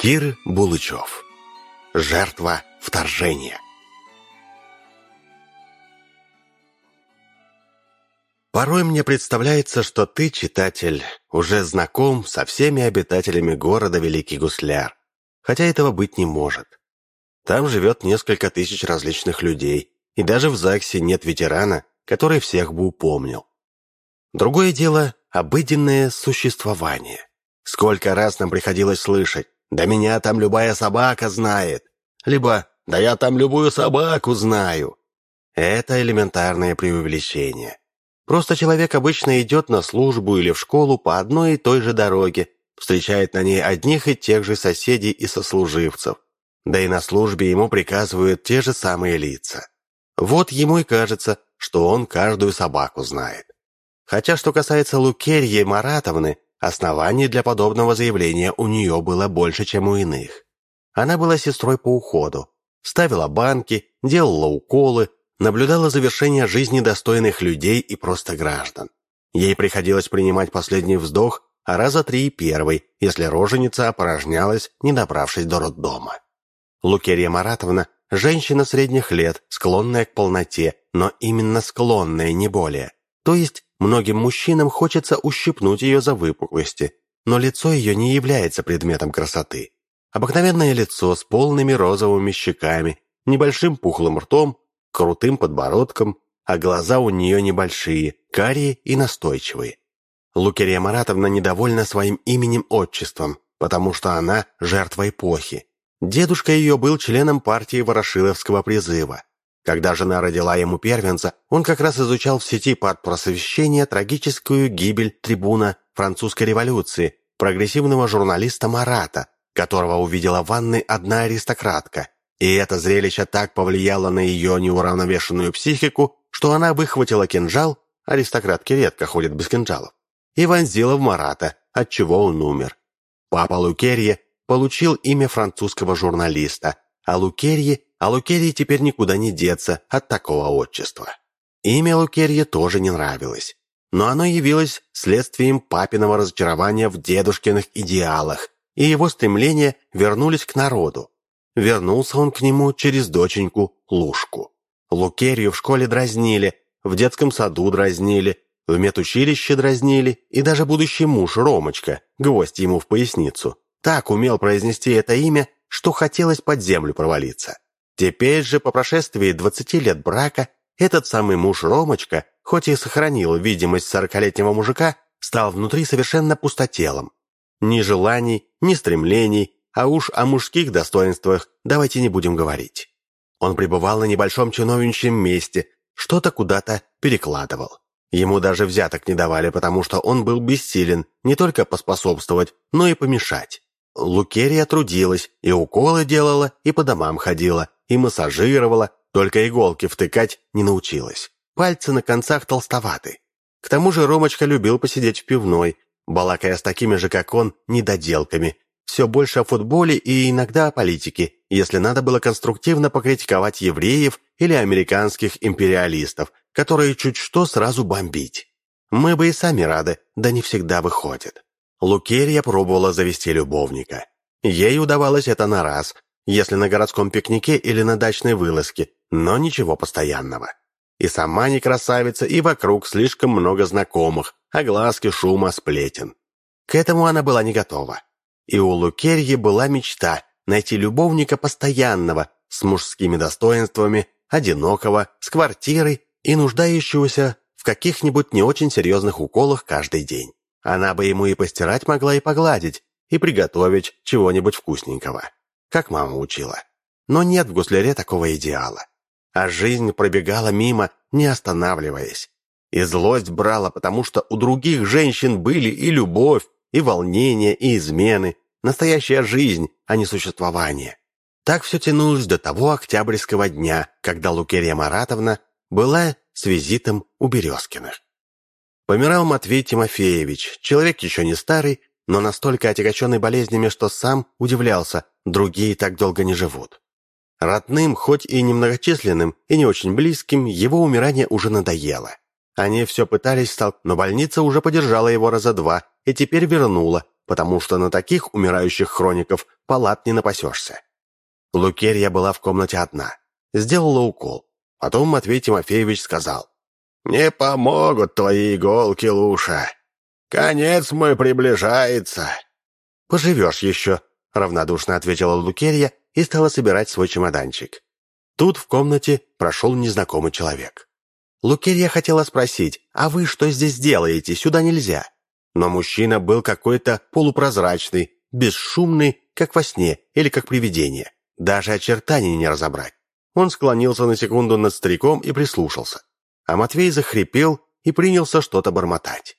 Кир Булычев. Жертва вторжения. Порой мне представляется, что ты, читатель, уже знаком со всеми обитателями города Великий Гусляр, хотя этого быть не может. Там живет несколько тысяч различных людей, и даже в ЗАГСе нет ветерана, который всех бы упомнил. Другое дело – обыденное существование. Сколько раз нам приходилось слышать да меня там любая собака знает. Либо «Да я там любую собаку знаю». Это элементарное преувеличение. Просто человек обычно идет на службу или в школу по одной и той же дороге, встречает на ней одних и тех же соседей и сослуживцев. Да и на службе ему приказывают те же самые лица. Вот ему и кажется, что он каждую собаку знает. Хотя, что касается Лукерьи Маратовны, Оснований для подобного заявления у нее было больше, чем у иных. Она была сестрой по уходу, ставила банки, делала уколы, наблюдала завершение жизни достойных людей и просто граждан. Ей приходилось принимать последний вздох, а раза три и первый, если роженица опорожнялась, не добравшись до роддома. Лукерья Маратовна – женщина средних лет, склонная к полноте, но именно склонная, не более. То есть Многим мужчинам хочется ущипнуть ее за выпуклости, но лицо ее не является предметом красоты. Обыкновенное лицо с полными розовыми щеками, небольшим пухлым ртом, крутым подбородком, а глаза у нее небольшие, карие и настойчивые. Лукерия Маратовна недовольна своим именем-отчеством, потому что она жертва эпохи. Дедушка ее был членом партии Ворошиловского призыва. Когда жена родила ему первенца, он как раз изучал в сети под просвещение трагическую гибель трибуна французской революции, прогрессивного журналиста Марата, которого увидела в ванной одна аристократка. И это зрелище так повлияло на ее неуравновешенную психику, что она выхватила кинжал, аристократки редко ходят без кинжалов, и вонзила в Марата, отчего он умер. Папа Лукерье получил имя французского журналиста, а Лукерье а Лукерии теперь никуда не деться от такого отчества. Имя Лукерье тоже не нравилось, но оно явилось следствием папиного разочарования в дедушкиных идеалах, и его стремления вернулись к народу. Вернулся он к нему через доченьку Лушку. Лукерью в школе дразнили, в детском саду дразнили, в медучилище дразнили, и даже будущий муж Ромочка, гвоздь ему в поясницу, так умел произнести это имя, что хотелось под землю провалиться. Теперь же, по прошествии 20 лет брака, этот самый муж Ромочка, хоть и сохранил видимость сорокалетнего мужика, стал внутри совершенно пустотелом. Ни желаний, ни стремлений, а уж о мужских достоинствах давайте не будем говорить. Он пребывал на небольшом чиновничьем месте, что-то куда-то перекладывал. Ему даже взяток не давали, потому что он был бессилен не только поспособствовать, но и помешать. Лукерия трудилась, и уколы делала, и по домам ходила, и массажировала, только иголки втыкать не научилась. Пальцы на концах толстоваты. К тому же Ромочка любил посидеть в пивной, балакая с такими же, как он, недоделками. Все больше о футболе и иногда о политике, если надо было конструктивно покритиковать евреев или американских империалистов, которые чуть что сразу бомбить. Мы бы и сами рады, да не всегда выходит. Лукерья пробовала завести любовника. Ей удавалось это на раз, если на городском пикнике или на дачной вылазке, но ничего постоянного. И сама не красавица, и вокруг слишком много знакомых, а глазки шума сплетен. К этому она была не готова. И у Лукерьи была мечта найти любовника постоянного, с мужскими достоинствами, одинокого, с квартирой и нуждающегося в каких-нибудь не очень серьезных уколах каждый день. Она бы ему и постирать могла, и погладить, и приготовить чего-нибудь вкусненького как мама учила. Но нет в гусляре такого идеала. А жизнь пробегала мимо, не останавливаясь. И злость брала, потому что у других женщин были и любовь, и волнение, и измены. Настоящая жизнь, а не существование. Так все тянулось до того октябрьского дня, когда Лукерья Маратовна была с визитом у Березкиных. Помирал Матвей Тимофеевич, человек еще не старый, но настолько отягощенный болезнями, что сам удивлялся, другие так долго не живут. Родным, хоть и немногочисленным, и не очень близким, его умирание уже надоело. Они все пытались стал, но больница уже подержала его раза два и теперь вернула, потому что на таких умирающих хроников палат не напасешься. Лукерья была в комнате одна. Сделала укол. Потом Матвей Тимофеевич сказал. «Не помогут твои иголки, Луша. Конец мой приближается». «Поживешь еще», — равнодушно ответила Лукерья и стала собирать свой чемоданчик. Тут в комнате прошел незнакомый человек. Лукерья хотела спросить, «А вы что здесь делаете? Сюда нельзя». Но мужчина был какой-то полупрозрачный, бесшумный, как во сне или как привидение. Даже очертаний не разобрать. Он склонился на секунду над стариком и прислушался. А Матвей захрипел и принялся что-то бормотать.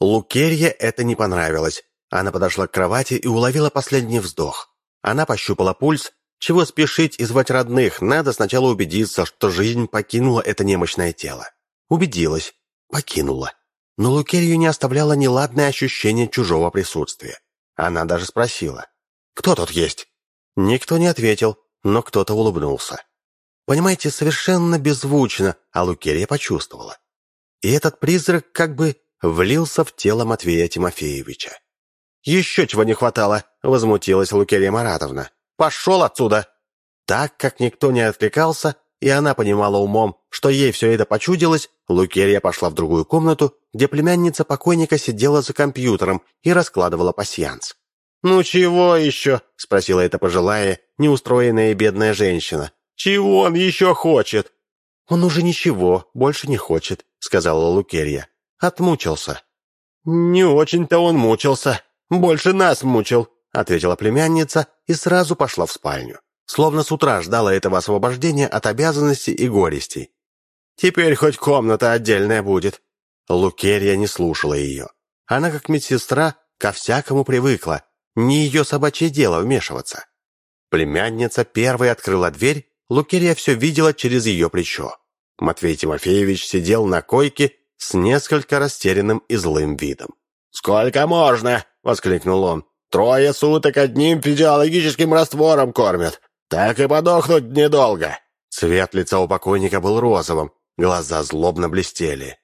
Лукерье это не понравилось. Она подошла к кровати и уловила последний вздох. Она пощупала пульс. Чего спешить и звать родных? Надо сначала убедиться, что жизнь покинула это немощное тело. Убедилась. Покинула. Но Лукерью не оставляло неладное ощущение чужого присутствия. Она даже спросила. «Кто тут есть?» Никто не ответил, но кто-то улыбнулся. Понимаете, совершенно беззвучно, а Лукерья почувствовала. И этот призрак как бы влился в тело Матвея Тимофеевича. «Еще чего не хватало!» — возмутилась Лукерья Маратовна. «Пошел отсюда!» Так как никто не откликался, и она понимала умом, что ей все это почудилось, Лукерья пошла в другую комнату, где племянница покойника сидела за компьютером и раскладывала пасьянс. «Ну чего еще?» — спросила эта пожилая, неустроенная бедная женщина. «Чего он еще хочет?» «Он уже ничего, больше не хочет», — сказала Лукерья. «Отмучился». «Не очень-то он мучился. Больше нас мучил», — ответила племянница и сразу пошла в спальню. Словно с утра ждала этого освобождения от обязанностей и горестей. «Теперь хоть комната отдельная будет». Лукерья не слушала ее. Она, как медсестра, ко всякому привыкла, не ее собачье дело вмешиваться. Племянница первой открыла дверь, Лукерья все видела через ее плечо. Матвей Тимофеевич сидел на койке с несколько растерянным и злым видом. «Сколько можно?» — воскликнул он. «Трое суток одним физиологическим раствором кормят. Так и подохнуть недолго». Цвет лица у покойника был розовым, глаза злобно блестели.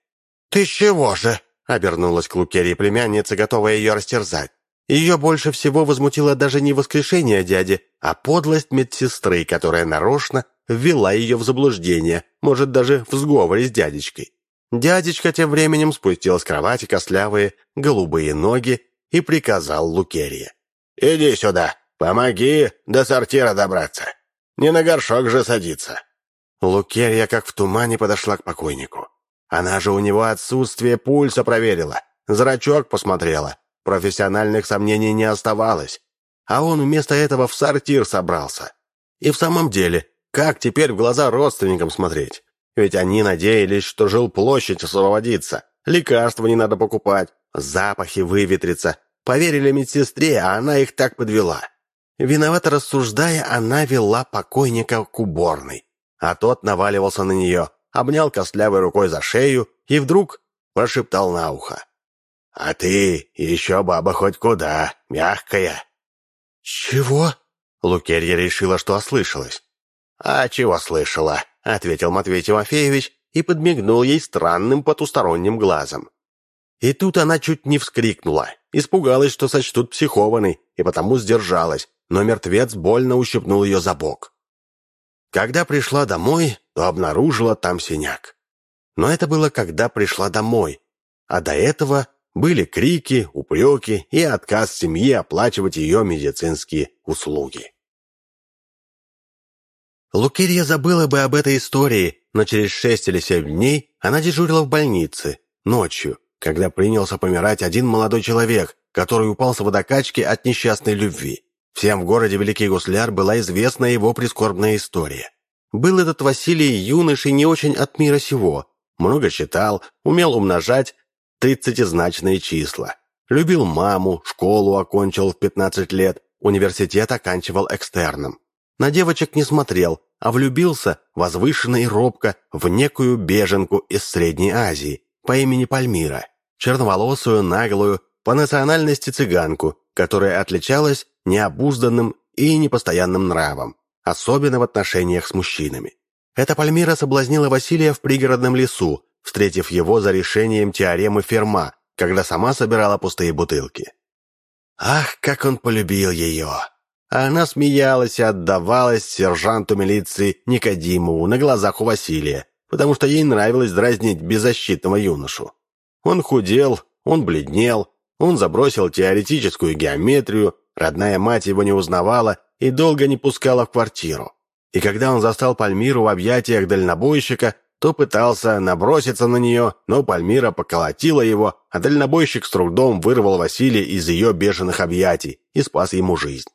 «Ты чего же?» — обернулась к Лукерье племянница, готовая ее растерзать. Ее больше всего возмутило даже не воскрешение дяди, а подлость медсестры, которая нарочно ввела ее в заблуждение, может, даже в сговоре с дядечкой. Дядечка тем временем спустил с кровати костлявые голубые ноги и приказал Лукерье. «Иди сюда, помоги до сортира добраться. Не на горшок же садиться». Лукерья, как в тумане, подошла к покойнику. Она же у него отсутствие пульса проверила, зрачок посмотрела, Профессиональных сомнений не оставалось. А он вместо этого в сортир собрался. И в самом деле, как теперь в глаза родственникам смотреть? Ведь они надеялись, что жилплощадь освободится, лекарства не надо покупать, запахи выветрятся. Поверили медсестре, а она их так подвела. Виновато рассуждая, она вела покойника к уборной. А тот наваливался на нее, обнял костлявой рукой за шею и вдруг прошептал на ухо. А ты еще баба хоть куда, мягкая». «Чего?» Лукерья решила, что ослышалась. «А чего слышала?» — ответил Матвей Тимофеевич и подмигнул ей странным потусторонним глазом. И тут она чуть не вскрикнула, испугалась, что сочтут психованной, и потому сдержалась, но мертвец больно ущипнул ее за бок. Когда пришла домой, то обнаружила там синяк. Но это было, когда пришла домой, а до этого были крики, упреки и отказ семьи оплачивать ее медицинские услуги. Лукерья забыла бы об этой истории, но через шесть или семь дней она дежурила в больнице, ночью, когда принялся помирать один молодой человек, который упал с водокачки от несчастной любви. Всем в городе Великий Гусляр была известна его прискорбная история. Был этот Василий юношей не очень от мира сего, много читал, умел умножать, тридцатизначные числа. Любил маму, школу окончил в 15 лет, университет оканчивал экстерном. На девочек не смотрел, а влюбился возвышенно и робко в некую беженку из Средней Азии по имени Пальмира, черноволосую, наглую, по национальности цыганку, которая отличалась необузданным и непостоянным нравом, особенно в отношениях с мужчинами. Эта Пальмира соблазнила Василия в пригородном лесу, встретив его за решением теоремы Ферма, когда сама собирала пустые бутылки. Ах, как он полюбил ее! А она смеялась и отдавалась сержанту милиции Никодимову на глазах у Василия, потому что ей нравилось дразнить беззащитного юношу. Он худел, он бледнел, он забросил теоретическую геометрию, родная мать его не узнавала и долго не пускала в квартиру. И когда он застал Пальмиру в объятиях дальнобойщика, то пытался наброситься на нее, но Пальмира поколотила его, а дальнобойщик с трудом вырвал Василия из ее бешеных объятий и спас ему жизнь.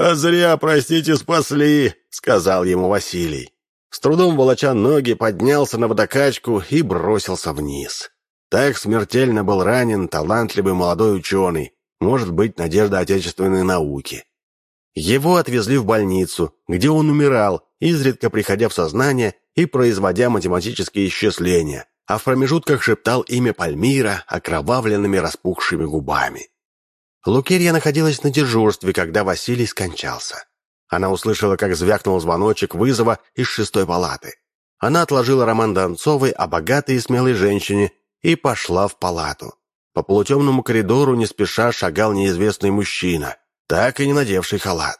«А зря, простите, спасли», — сказал ему Василий. С трудом волоча ноги, поднялся на водокачку и бросился вниз. Так смертельно был ранен талантливый молодой ученый, может быть, надежда отечественной науки. Его отвезли в больницу, где он умирал, изредка приходя в сознание и производя математические исчисления, а в промежутках шептал имя Пальмира окровавленными распухшими губами. Лукерья находилась на дежурстве, когда Василий скончался. Она услышала, как звякнул звоночек вызова из шестой палаты. Она отложила роман Донцовой о богатой и смелой женщине и пошла в палату. По полутемному коридору не спеша шагал неизвестный мужчина, так и не надевший халат.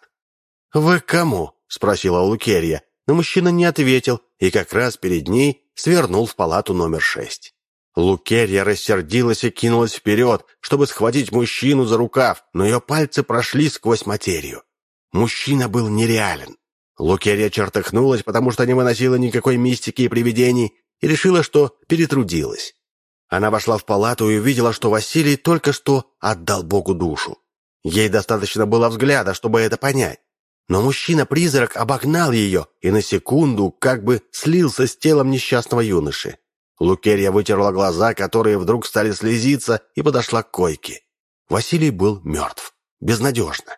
«Вы к кому?» — спросила Лукерья, но мужчина не ответил и как раз перед ней свернул в палату номер шесть. Лукерья рассердилась и кинулась вперед, чтобы схватить мужчину за рукав, но ее пальцы прошли сквозь материю. Мужчина был нереален. Лукерья чертыхнулась, потому что не выносила никакой мистики и привидений, и решила, что перетрудилась. Она вошла в палату и увидела, что Василий только что отдал Богу душу. Ей достаточно было взгляда, чтобы это понять. Но мужчина-призрак обогнал ее и на секунду как бы слился с телом несчастного юноши. Лукерья вытерла глаза, которые вдруг стали слезиться, и подошла к койке. Василий был мертв. Безнадежно.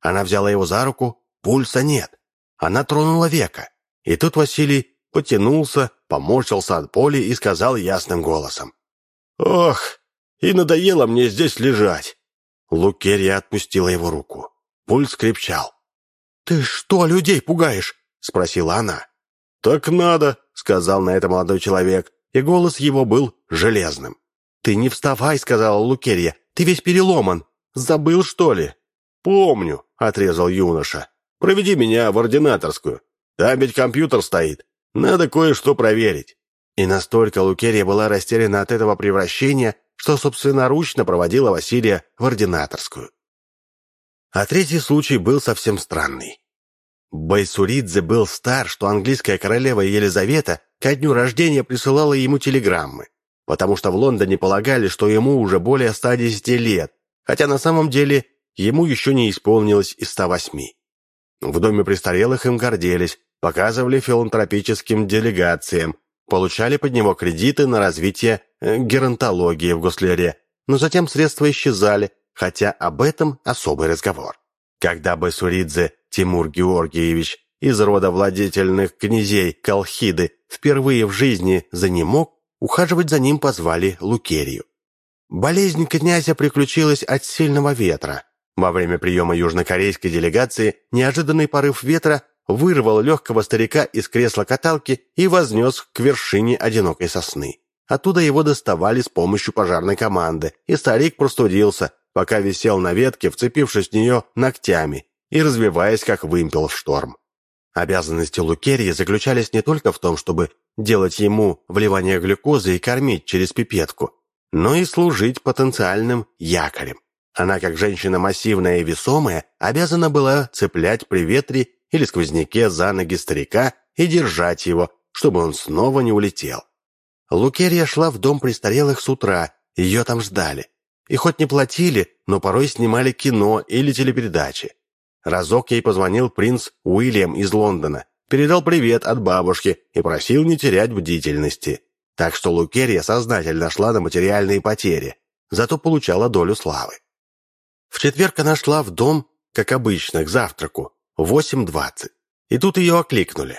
Она взяла его за руку, пульса нет. Она тронула века. И тут Василий потянулся, поморщился от боли и сказал ясным голосом. «Ох, и надоело мне здесь лежать!» Лукерья отпустила его руку. Пульс крепчал. «Ты что, людей пугаешь?» — спросила она. «Так надо», — сказал на это молодой человек, и голос его был железным. «Ты не вставай», — сказала Лукерья, — «ты весь переломан. Забыл, что ли?» «Помню», — отрезал юноша. «Проведи меня в ординаторскую. Там ведь компьютер стоит. Надо кое-что проверить». И настолько Лукерья была растеряна от этого превращения, что собственноручно проводила Василия в ординаторскую. А третий случай был совсем странный. Байсуридзе был стар, что английская королева Елизавета ко дню рождения присылала ему телеграммы, потому что в Лондоне полагали, что ему уже более 110 лет, хотя на самом деле ему еще не исполнилось и 108. В доме престарелых им гордились, показывали филантропическим делегациям, получали под него кредиты на развитие э, геронтологии в Гослере, но затем средства исчезали, хотя об этом особый разговор. Когда Басуридзе Тимур Георгиевич из рода владетельных князей Колхиды впервые в жизни занемог, ухаживать за ним позвали Лукерию. Болезнь князя приключилась от сильного ветра. Во время приема южнокорейской делегации неожиданный порыв ветра вырвал легкого старика из кресла каталки и вознес к вершине одинокой сосны. Оттуда его доставали с помощью пожарной команды, и старик простудился, пока висел на ветке, вцепившись в нее ногтями и развиваясь, как вымпел в шторм. Обязанности Лукерии заключались не только в том, чтобы делать ему вливание глюкозы и кормить через пипетку, но и служить потенциальным якорем. Она, как женщина массивная и весомая, обязана была цеплять при ветре или сквозняке за ноги старика и держать его, чтобы он снова не улетел. Лукерия шла в дом престарелых с утра, ее там ждали. И хоть не платили, но порой снимали кино или телепередачи. Разок ей позвонил принц Уильям из Лондона, передал привет от бабушки и просил не терять бдительности. Так что Лукерия сознательно шла на материальные потери, зато получала долю славы. В четверг она шла в дом, как обычно, к завтраку, в 8.20. И тут ее окликнули.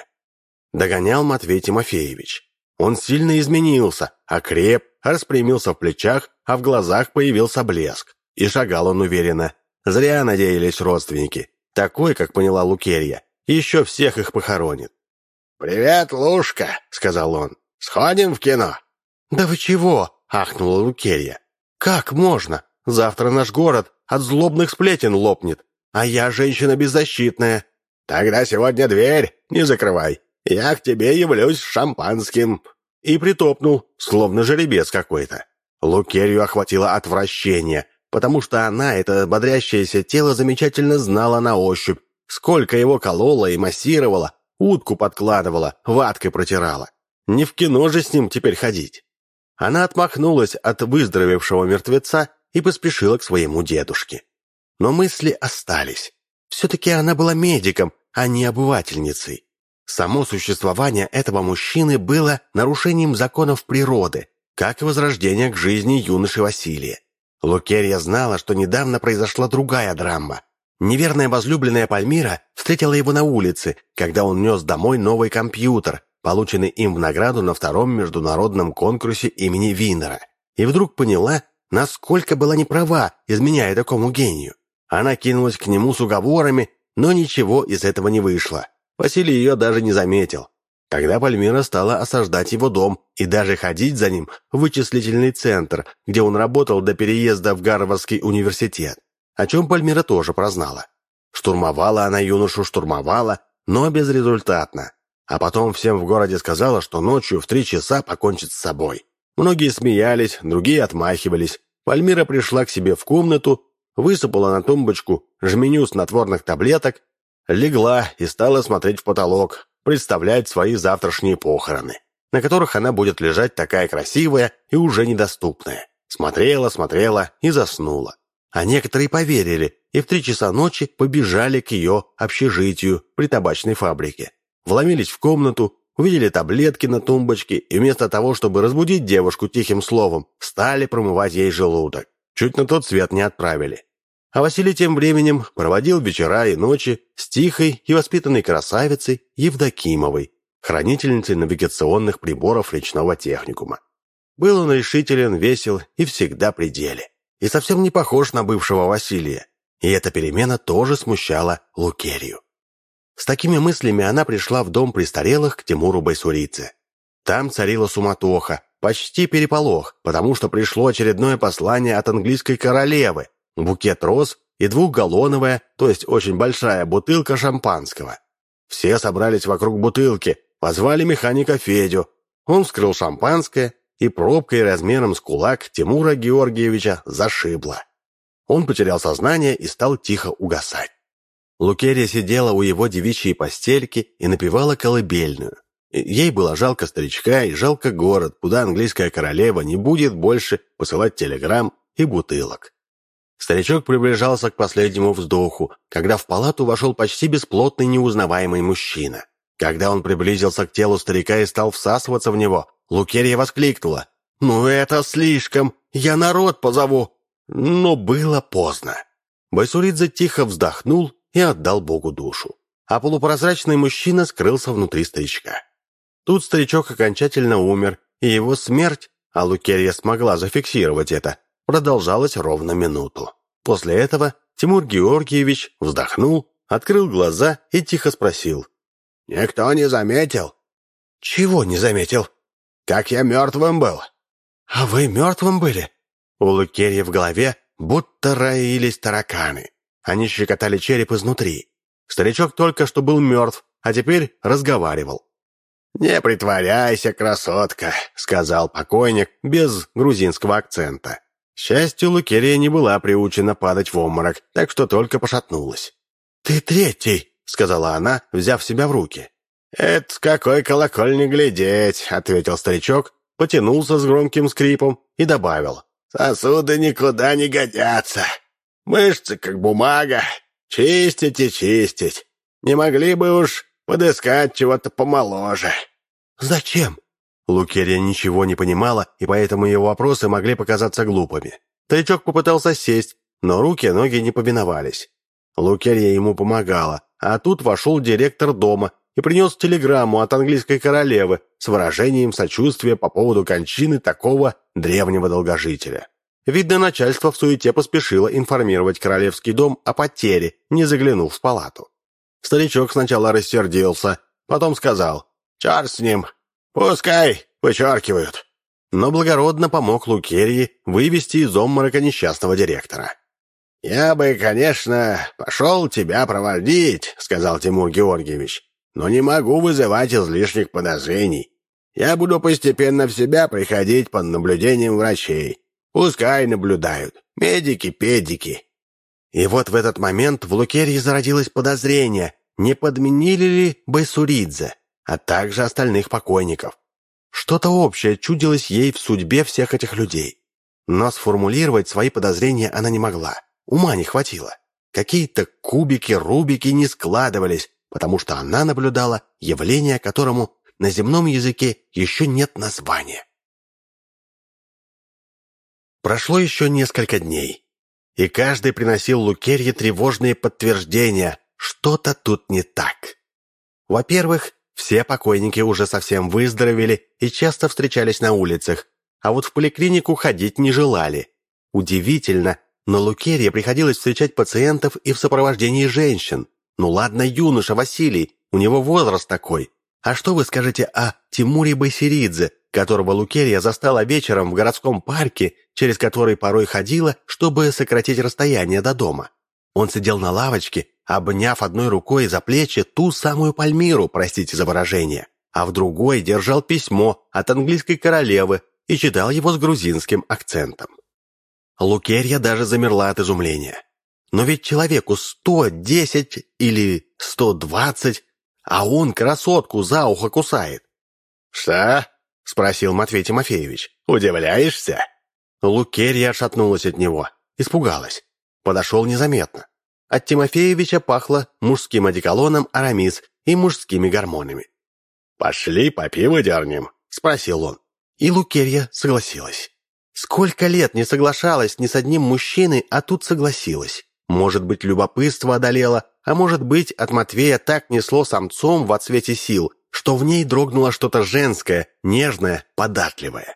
Догонял Матвей Тимофеевич. Он сильно изменился, окреп, распрямился в плечах, а в глазах появился блеск. И шагал он уверенно. Зря надеялись родственники. Такой, как поняла Лукерья, еще всех их похоронит. «Привет, Лушка», — сказал он. «Сходим в кино?» «Да вы чего?» — ахнула Лукерья. «Как можно? Завтра наш город от злобных сплетен лопнет. А я женщина беззащитная». «Тогда сегодня дверь не закрывай. Я к тебе явлюсь с шампанским». И притопнул, словно жеребец какой-то. Лукерью охватило отвращение, потому что она, это бодрящееся тело, замечательно знала на ощупь, сколько его колола и массировала, утку подкладывала, ваткой протирала. Не в кино же с ним теперь ходить. Она отмахнулась от выздоровевшего мертвеца и поспешила к своему дедушке. Но мысли остались. Все-таки она была медиком, а не обывательницей. Само существование этого мужчины было нарушением законов природы, как и возрождение к жизни юноши Василия. Лукерья знала, что недавно произошла другая драма. Неверная возлюбленная Пальмира встретила его на улице, когда он нес домой новый компьютер, полученный им в награду на втором международном конкурсе имени Винера, и вдруг поняла, насколько была неправа, изменяя такому гению. Она кинулась к нему с уговорами, но ничего из этого не вышло. Василий ее даже не заметил. Тогда Пальмира стала осаждать его дом и даже ходить за ним в вычислительный центр, где он работал до переезда в Гарвардский университет, о чем Пальмира тоже прознала. Штурмовала она юношу, штурмовала, но безрезультатно. А потом всем в городе сказала, что ночью в три часа покончит с собой. Многие смеялись, другие отмахивались. Пальмира пришла к себе в комнату, высыпала на тумбочку жменю снотворных таблеток, легла и стала смотреть в потолок, представлять свои завтрашние похороны, на которых она будет лежать такая красивая и уже недоступная. Смотрела, смотрела и заснула. А некоторые поверили и в три часа ночи побежали к ее общежитию при табачной фабрике вломились в комнату, увидели таблетки на тумбочке и вместо того, чтобы разбудить девушку тихим словом, стали промывать ей желудок. Чуть на тот свет не отправили. А Василий тем временем проводил вечера и ночи с тихой и воспитанной красавицей Евдокимовой, хранительницей навигационных приборов личного техникума. Был он решителен, весел и всегда при деле. И совсем не похож на бывшего Василия. И эта перемена тоже смущала Лукерию. С такими мыслями она пришла в дом престарелых к Тимуру Байсурице. Там царила суматоха, почти переполох, потому что пришло очередное послание от английской королевы, букет роз и двухгаллоновая, то есть очень большая бутылка шампанского. Все собрались вокруг бутылки, позвали механика Федю. Он вскрыл шампанское, и пробкой размером с кулак Тимура Георгиевича зашибло. Он потерял сознание и стал тихо угасать. Лукерия сидела у его девичьей постельки и напевала колыбельную. Ей было жалко старичка и жалко город, куда английская королева не будет больше посылать телеграмм и бутылок. Старичок приближался к последнему вздоху, когда в палату вошел почти бесплотный неузнаваемый мужчина. Когда он приблизился к телу старика и стал всасываться в него, Лукерия воскликнула. «Ну это слишком! Я народ позову!» Но было поздно. Байсуридзе тихо вздохнул и отдал Богу душу. А полупрозрачный мужчина скрылся внутри старичка. Тут старичок окончательно умер, и его смерть, а Лукерья смогла зафиксировать это, продолжалась ровно минуту. После этого Тимур Георгиевич вздохнул, открыл глаза и тихо спросил. «Никто не заметил?» «Чего не заметил?» «Как я мертвым был». «А вы мертвым были?» У Лукерья в голове будто роились тараканы. Они щекотали череп изнутри. Старичок только что был мертв, а теперь разговаривал. «Не притворяйся, красотка», — сказал покойник без грузинского акцента. К счастью, Лукерия не была приучена падать в обморок, так что только пошатнулась. «Ты третий», — сказала она, взяв себя в руки. «Это какой колокольни глядеть», — ответил старичок, потянулся с громким скрипом и добавил. «Сосуды никуда не годятся. Мышцы как бумага. Чистить и чистить. Не могли бы уж подыскать чего-то помоложе». «Зачем?» Лукерия ничего не понимала, и поэтому его вопросы могли показаться глупыми. Старичок попытался сесть, но руки и ноги не повиновались. Лукерия ему помогала, а тут вошел директор дома и принес телеграмму от английской королевы с выражением сочувствия по поводу кончины такого древнего долгожителя. Видно, начальство в суете поспешило информировать королевский дом о потере, не заглянув в палату. Старичок сначала рассердился, потом сказал «Черт с ним! Пускай вычеркивают!» Но благородно помог Лукерии вывести из обморока несчастного директора. «Я бы, конечно, пошел тебя проводить», — сказал Тимур Георгиевич, «но не могу вызывать излишних подозрений. Я буду постепенно в себя приходить под наблюдением врачей. Пускай наблюдают. Медики-педики». И вот в этот момент в Лукерье зародилось подозрение, не подменили ли Байсуридзе, а также остальных покойников. Что-то общее чудилось ей в судьбе всех этих людей. Но сформулировать свои подозрения она не могла. Ума не хватило. Какие-то кубики, рубики не складывались, потому что она наблюдала явление, которому на земном языке еще нет названия. Прошло еще несколько дней, и каждый приносил Лукерье тревожные подтверждения, что-то тут не так. Во-первых, все покойники уже совсем выздоровели и часто встречались на улицах, а вот в поликлинику ходить не желали. Удивительно, но Лукерье приходилось встречать пациентов и в сопровождении женщин. Ну ладно, юноша Василий, у него возраст такой. А что вы скажете о Тимуре Байсеридзе, которого Лукерья застала вечером в городском парке, через который порой ходила, чтобы сократить расстояние до дома? Он сидел на лавочке, обняв одной рукой за плечи ту самую Пальмиру, простите за выражение, а в другой держал письмо от английской королевы и читал его с грузинским акцентом. Лукерья даже замерла от изумления. Но ведь человеку сто десять или сто двадцать, а он красотку за ухо кусает. «Что?» — спросил Матвей Тимофеевич. «Удивляешься?» Лукерья отшатнулась от него, испугалась. Подошел незаметно. От Тимофеевича пахло мужским одеколоном Арамис и мужскими гормонами. «Пошли по пиву дернем», — спросил он. И Лукерья согласилась. Сколько лет не соглашалась ни с одним мужчиной, а тут согласилась. Может быть, любопытство одолело, а может быть, от Матвея так несло самцом в отсвете сил, что в ней дрогнуло что-то женское, нежное, податливое.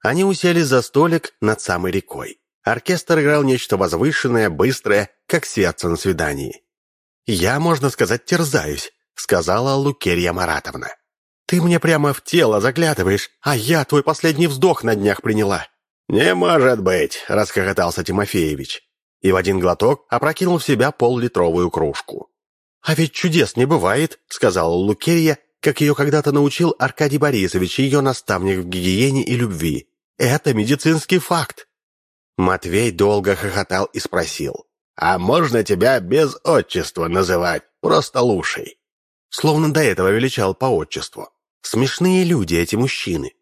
Они уселись за столик над самой рекой. Оркестр играл нечто возвышенное, быстрое, как сердце на свидании. «Я, можно сказать, терзаюсь», — сказала Лукерья Маратовна. «Ты мне прямо в тело заглядываешь, а я твой последний вздох на днях приняла». «Не может быть!» — расхохотался Тимофеевич. И в один глоток опрокинул в себя пол-литровую кружку. «А ведь чудес не бывает», — сказала Лукерья, как ее когда-то научил Аркадий Борисович, ее наставник в гигиене и любви. «Это медицинский факт». Матвей долго хохотал и спросил. «А можно тебя без отчества называть? Просто Лушей?» Словно до этого величал по отчеству. Смешные люди эти мужчины.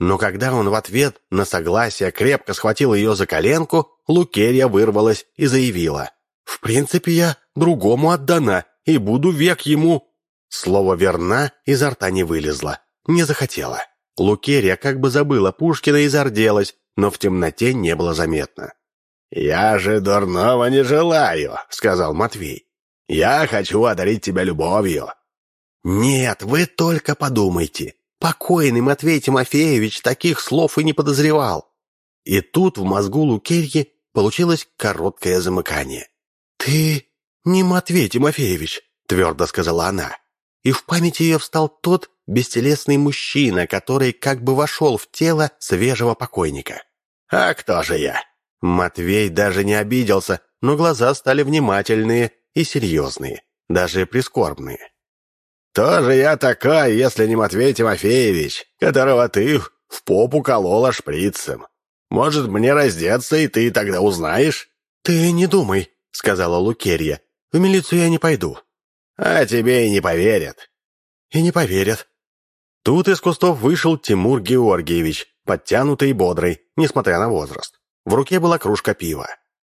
Но когда он в ответ на согласие крепко схватил ее за коленку, Лукерья вырвалась и заявила. «В принципе, я другому отдана и буду век ему...» Слово «верна» изо рта не вылезло. Не захотела. Лукерья как бы забыла Пушкина и зарделась, но в темноте не было заметно. «Я же дурного не желаю», — сказал Матвей. «Я хочу одарить тебя любовью». «Нет, вы только подумайте. Покойный Матвей Тимофеевич таких слов и не подозревал». И тут в мозгу Лукерьи получилось короткое замыкание. «Ты не Матвей Тимофеевич», — твердо сказала она. И в памяти ее встал тот бестелесный мужчина, который как бы вошел в тело свежего покойника. «А кто же я?» Матвей даже не обиделся, но глаза стали внимательные и серьезные, даже прискорбные. «Тоже я такой, если не Матвей Тимофеевич, которого ты в попу колола шприцем. Может, мне раздеться, и ты тогда узнаешь?» «Ты не думай», — сказала Лукерья. «В милицию я не пойду». «А тебе и не поверят». «И не поверят». Тут из кустов вышел Тимур Георгиевич, подтянутый и бодрый, несмотря на возраст. В руке была кружка пива.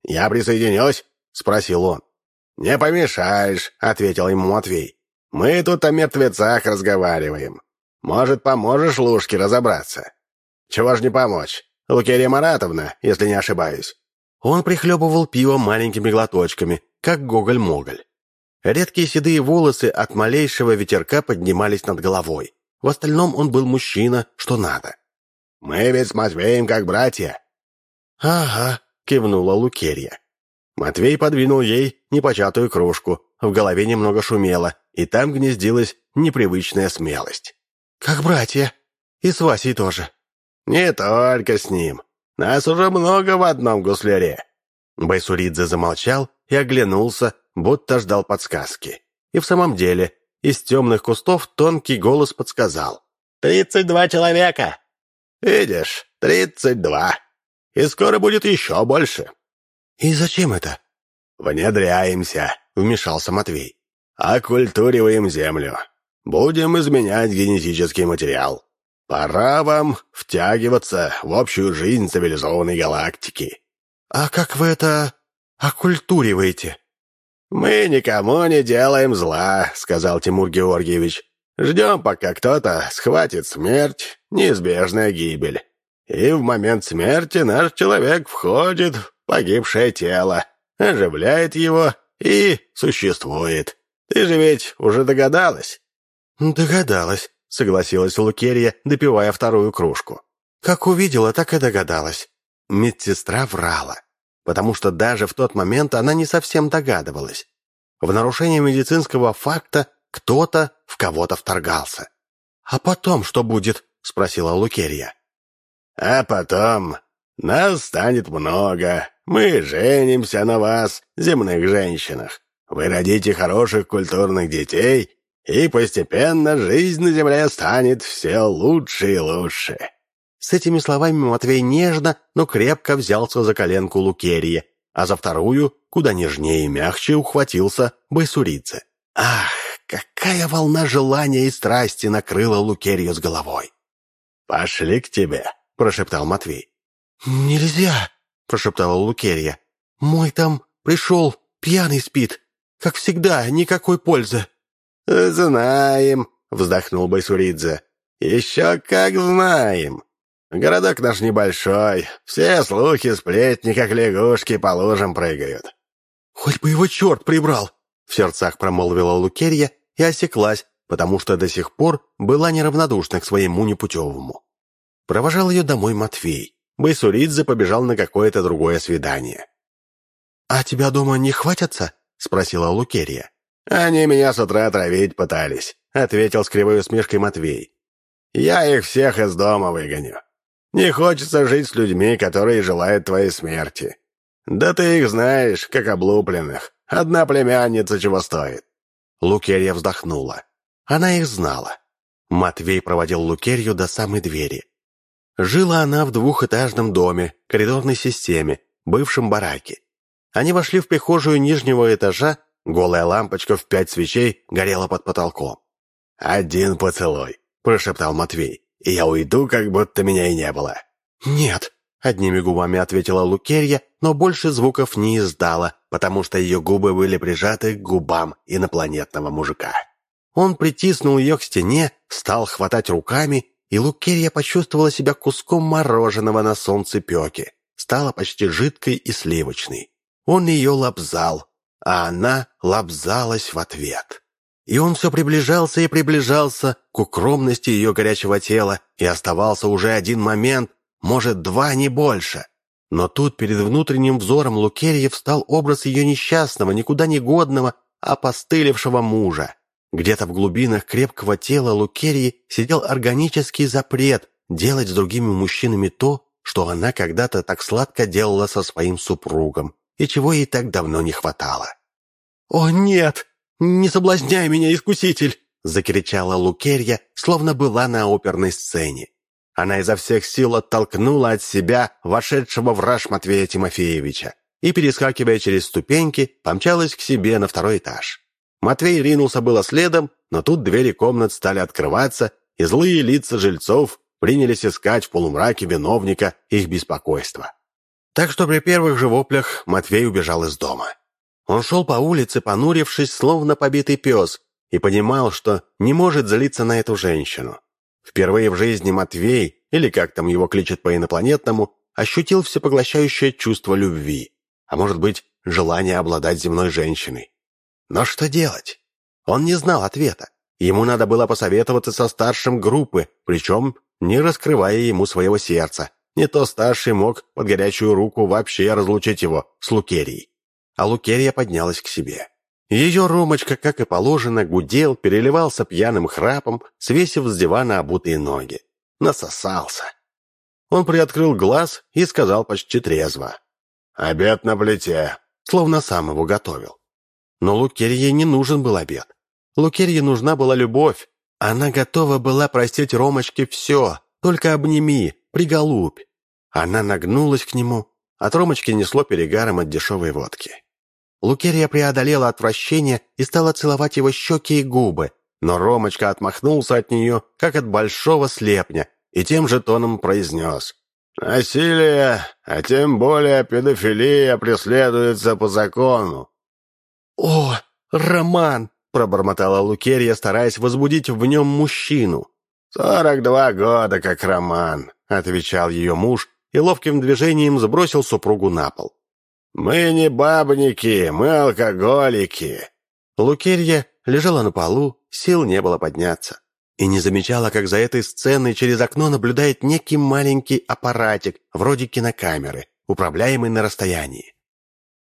«Я присоединюсь?» — спросил он. «Не помешаешь», — ответил ему Матвей. «Мы тут о мертвецах разговариваем. Может, поможешь Лужке разобраться?» «Чего ж не помочь? Лукерия Маратовна, если не ошибаюсь». Он прихлебывал пиво маленькими глоточками, как гоголь-моголь. Редкие седые волосы от малейшего ветерка поднимались над головой. В остальном он был мужчина, что надо. «Мы ведь с Матвеем как братья». «Ага», — кивнула Лукерья. Матвей подвинул ей непочатую кружку, в голове немного шумело, и там гнездилась непривычная смелость. «Как братья. И с Васей тоже». «Не только с ним. Нас уже много в одном гусляре. Байсуридзе замолчал и оглянулся, будто ждал подсказки. И в самом деле, из темных кустов тонкий голос подсказал. «Тридцать два человека!» «Видишь, тридцать два. И скоро будет еще больше». «И зачем это?» «Внедряемся», — вмешался Матвей. «Оккультуриваем землю. Будем изменять генетический материал. Пора вам втягиваться в общую жизнь цивилизованной галактики». «А как вы это оккультуриваете?» «Мы никому не делаем зла», — сказал Тимур Георгиевич. «Ждем, пока кто-то схватит смерть, неизбежная гибель. И в момент смерти наш человек входит в погибшее тело, оживляет его и существует. Ты же ведь уже догадалась?» «Догадалась», — согласилась Лукерия, допивая вторую кружку. «Как увидела, так и догадалась». Медсестра врала, потому что даже в тот момент она не совсем догадывалась. В нарушение медицинского факта кто-то в кого-то вторгался. «А потом что будет?» — спросила Лукерия. «А потом нас станет много. Мы женимся на вас, земных женщинах. Вы родите хороших культурных детей, и постепенно жизнь на земле станет все лучше и лучше». С этими словами Матвей нежно, но крепко взялся за коленку Лукерии, а за вторую, куда нежнее и мягче, ухватился Байсуридзе. Ах, какая волна желания и страсти накрыла Лукерию с головой! «Пошли к тебе», — прошептал Матвей. «Нельзя», — прошептала Лукерия. «Мой там пришел, пьяный спит. Как всегда, никакой пользы». «Знаем», — вздохнул Байсуридзе. «Еще как знаем. Городок наш небольшой, все слухи, сплетни, как лягушки по лужам прыгают». «Хоть бы его черт прибрал!» — в сердцах промолвила Лукерья и осеклась, потому что до сих пор была неравнодушна к своему непутевому. Провожал ее домой Матвей. Байсуридзе побежал на какое-то другое свидание. «А тебя дома не хватятся?» — спросила Лукерия. «Они меня с утра травить пытались», — ответил с кривой усмешкой Матвей. «Я их всех из дома выгоню. Не хочется жить с людьми, которые желают твоей смерти. Да ты их знаешь, как облупленных. Одна племянница чего стоит». Лукерья вздохнула. Она их знала. Матвей проводил Лукерью до самой двери. Жила она в двухэтажном доме, коридорной системе, бывшем бараке. Они вошли в прихожую нижнего этажа Голая лампочка в пять свечей горела под потолком. «Один поцелуй», — прошептал Матвей, — «и я уйду, как будто меня и не было». «Нет», — одними губами ответила Лукерья, но больше звуков не издала, потому что ее губы были прижаты к губам инопланетного мужика. Он притиснул ее к стене, стал хватать руками, и Лукерья почувствовала себя куском мороженого на солнце пеки. Стала почти жидкой и сливочной. Он ее лобзал, а она лобзалась в ответ. И он все приближался и приближался к укромности ее горячего тела, и оставался уже один момент, может, два, не больше. Но тут перед внутренним взором Лукерьи встал образ ее несчастного, никуда не годного, опостылевшего мужа. Где-то в глубинах крепкого тела Лукерьи сидел органический запрет делать с другими мужчинами то, что она когда-то так сладко делала со своим супругом и чего ей так давно не хватало. «О, нет! Не соблазняй меня, искуситель!» закричала Лукерья, словно была на оперной сцене. Она изо всех сил оттолкнула от себя вошедшего в раж Матвея Тимофеевича и, перескакивая через ступеньки, помчалась к себе на второй этаж. Матвей ринулся было следом, но тут двери комнат стали открываться, и злые лица жильцов принялись искать в полумраке виновника их беспокойства. Так что при первых же воплях Матвей убежал из дома. Он шел по улице, понурившись, словно побитый пес, и понимал, что не может злиться на эту женщину. Впервые в жизни Матвей, или как там его кличут по-инопланетному, ощутил всепоглощающее чувство любви, а может быть, желание обладать земной женщиной. Но что делать? Он не знал ответа. Ему надо было посоветоваться со старшим группы, причем не раскрывая ему своего сердца, не то старший мог под горячую руку вообще разлучить его с Лукерией. А Лукерия поднялась к себе. Ее Ромочка, как и положено, гудел, переливался пьяным храпом, свесив с дивана обутые ноги. Насосался. Он приоткрыл глаз и сказал почти трезво. Обед на плите», словно сам его готовил. Но Лукерье не нужен был обед. Лукерье нужна была любовь. Она готова была простить Ромочке все, только обними, приголубь. Она нагнулась к нему, от Ромочки несло перегаром от дешевой водки. Лукерья преодолела отвращение и стала целовать его щеки и губы, но Ромочка отмахнулся от нее, как от большого слепня, и тем же тоном произнес. «Насилие, а тем более педофилия преследуется по закону». «О, Роман!» — пробормотала Лукерья, стараясь возбудить в нем мужчину. «Сорок два года, как Роман», — отвечал ее муж и ловким движением сбросил супругу на пол. «Мы не бабники, мы алкоголики». Лукерья лежала на полу, сил не было подняться. И не замечала, как за этой сценой через окно наблюдает некий маленький аппаратик, вроде кинокамеры, управляемый на расстоянии.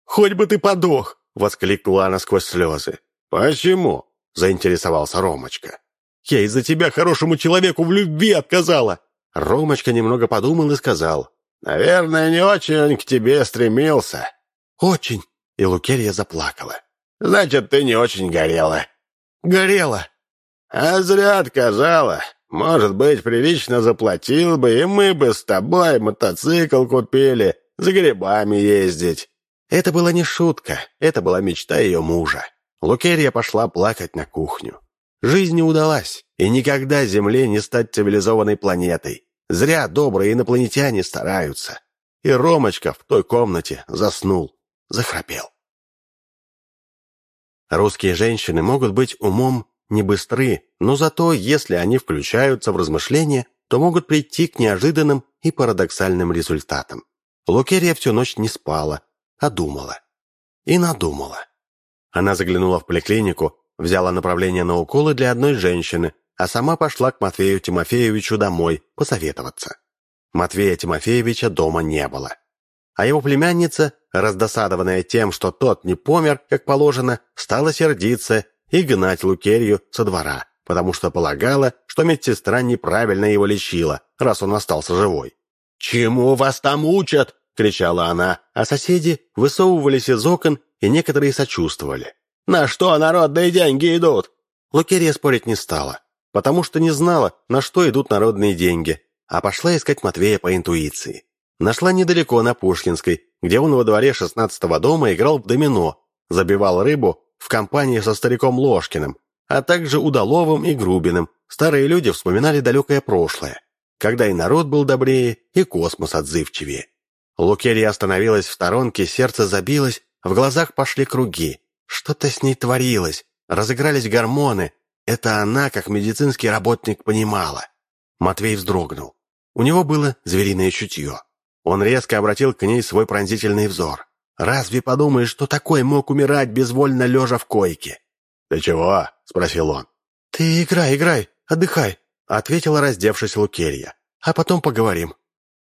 «Хоть бы ты подох!» — воскликнула она сквозь слезы. «Почему?» — заинтересовался Ромочка. «Я из-за тебя хорошему человеку в любви отказала!» Ромочка немного подумал и сказал. «Наверное, не очень к тебе стремился». «Очень!» И Лукерья заплакала. «Значит, ты не очень горела». «Горела!» «А зря отказала. Может быть, прилично заплатил бы, и мы бы с тобой мотоцикл купили, за грибами ездить». Это была не шутка, это была мечта ее мужа. Лукерья пошла плакать на кухню. Жизнь не удалась, и никогда Земле не стать цивилизованной планетой. Зря добрые инопланетяне стараются. И Ромочка в той комнате заснул, захрапел. Русские женщины могут быть умом не быстры, но зато, если они включаются в размышления, то могут прийти к неожиданным и парадоксальным результатам. Лукерия всю ночь не спала, а думала. И надумала. Она заглянула в поликлинику, взяла направление на уколы для одной женщины, а сама пошла к Матвею Тимофеевичу домой посоветоваться. Матвея Тимофеевича дома не было. А его племянница, раздосадованная тем, что тот не помер, как положено, стала сердиться и гнать Лукерью со двора, потому что полагала, что медсестра неправильно его лечила, раз он остался живой. «Чему вас там учат?» — кричала она, а соседи высовывались из окон, и некоторые сочувствовали. «На что народные деньги идут?» Лукерья спорить не стала потому что не знала, на что идут народные деньги, а пошла искать Матвея по интуиции. Нашла недалеко, на Пушкинской, где он во дворе шестнадцатого дома играл в домино, забивал рыбу в компании со стариком Ложкиным, а также Удаловым и Грубиным. Старые люди вспоминали далекое прошлое, когда и народ был добрее, и космос отзывчивее. Лукерия остановилась в сторонке, сердце забилось, в глазах пошли круги. Что-то с ней творилось, разыгрались гормоны, это она, как медицинский работник, понимала. Матвей вздрогнул. У него было звериное чутье. Он резко обратил к ней свой пронзительный взор. «Разве подумаешь, что такой мог умирать безвольно лежа в койке?» «Ты чего?» — спросил он. «Ты играй, играй, отдыхай», — ответила, раздевшись Лукерья. «А потом поговорим».